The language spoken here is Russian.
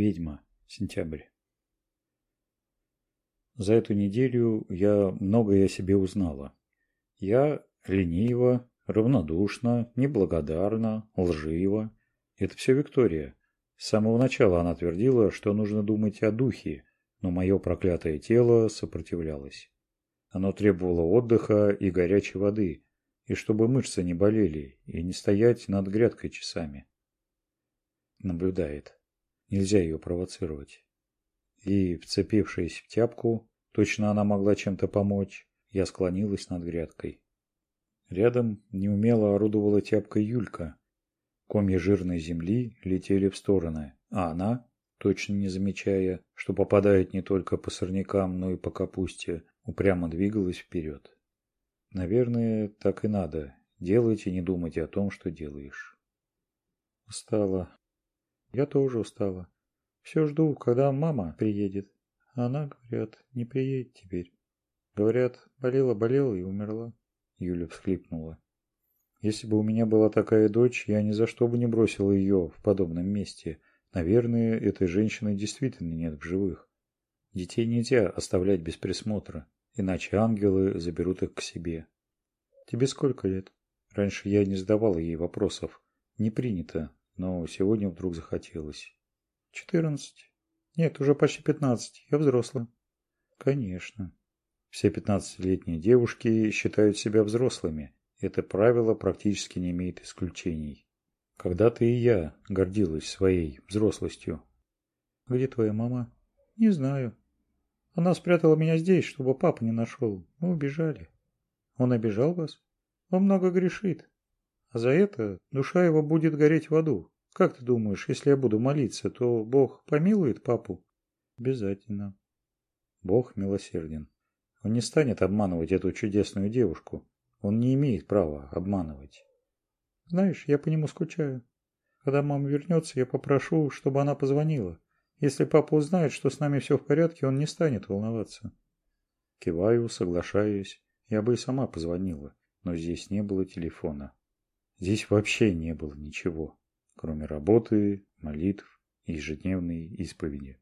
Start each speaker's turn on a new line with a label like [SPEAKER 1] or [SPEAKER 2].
[SPEAKER 1] ведьма сентябрь за эту неделю я многое о себе узнала я ленива равнодушна неблагодарна лживо. это все виктория с самого начала она твердила что нужно думать о духе но мое проклятое тело сопротивлялось оно требовало отдыха и горячей воды и чтобы мышцы не болели и не стоять над грядкой часами наблюдает Нельзя ее провоцировать. И, вцепившись в тяпку, точно она могла чем-то помочь, я склонилась над грядкой. Рядом неумело орудовала тяпкой Юлька. Комья жирной земли летели в стороны, а она, точно не замечая, что попадает не только по сорнякам, но и по капусте, упрямо двигалась вперед. Наверное, так и надо. Делать и не думать о том, что делаешь. Устала, я тоже устала. Все жду, когда мама приедет. Она, говорят, не приедет теперь. Говорят, болела-болела и умерла. Юля всхлипнула. Если бы у меня была такая дочь, я ни за что бы не бросила ее в подобном месте. Наверное, этой женщины действительно нет в живых. Детей нельзя оставлять без присмотра, иначе ангелы заберут их к себе. Тебе сколько лет? Раньше я не задавала ей вопросов. Не принято но сегодня вдруг захотелось. Четырнадцать? Нет, уже почти пятнадцать. Я взрослая. Конечно. Все пятнадцатилетние девушки считают себя взрослыми. Это правило практически не имеет исключений. Когда-то и я гордилась своей взрослостью. Где твоя мама? Не знаю. Она спрятала меня здесь, чтобы папа не нашел. Мы убежали. Он обижал вас? Он много грешит. А за это душа его будет гореть в аду. Как ты думаешь, если я буду молиться, то Бог помилует папу? Обязательно. Бог милосерден. Он не станет обманывать эту чудесную девушку. Он не имеет права обманывать. Знаешь, я по нему скучаю. Когда мама вернется, я попрошу, чтобы она позвонила. Если папа узнает, что с нами все в порядке, он не станет волноваться. Киваю, соглашаюсь. Я бы и сама позвонила, но здесь не было телефона. Здесь вообще не было ничего, кроме работы, молитв и ежедневной исповеди.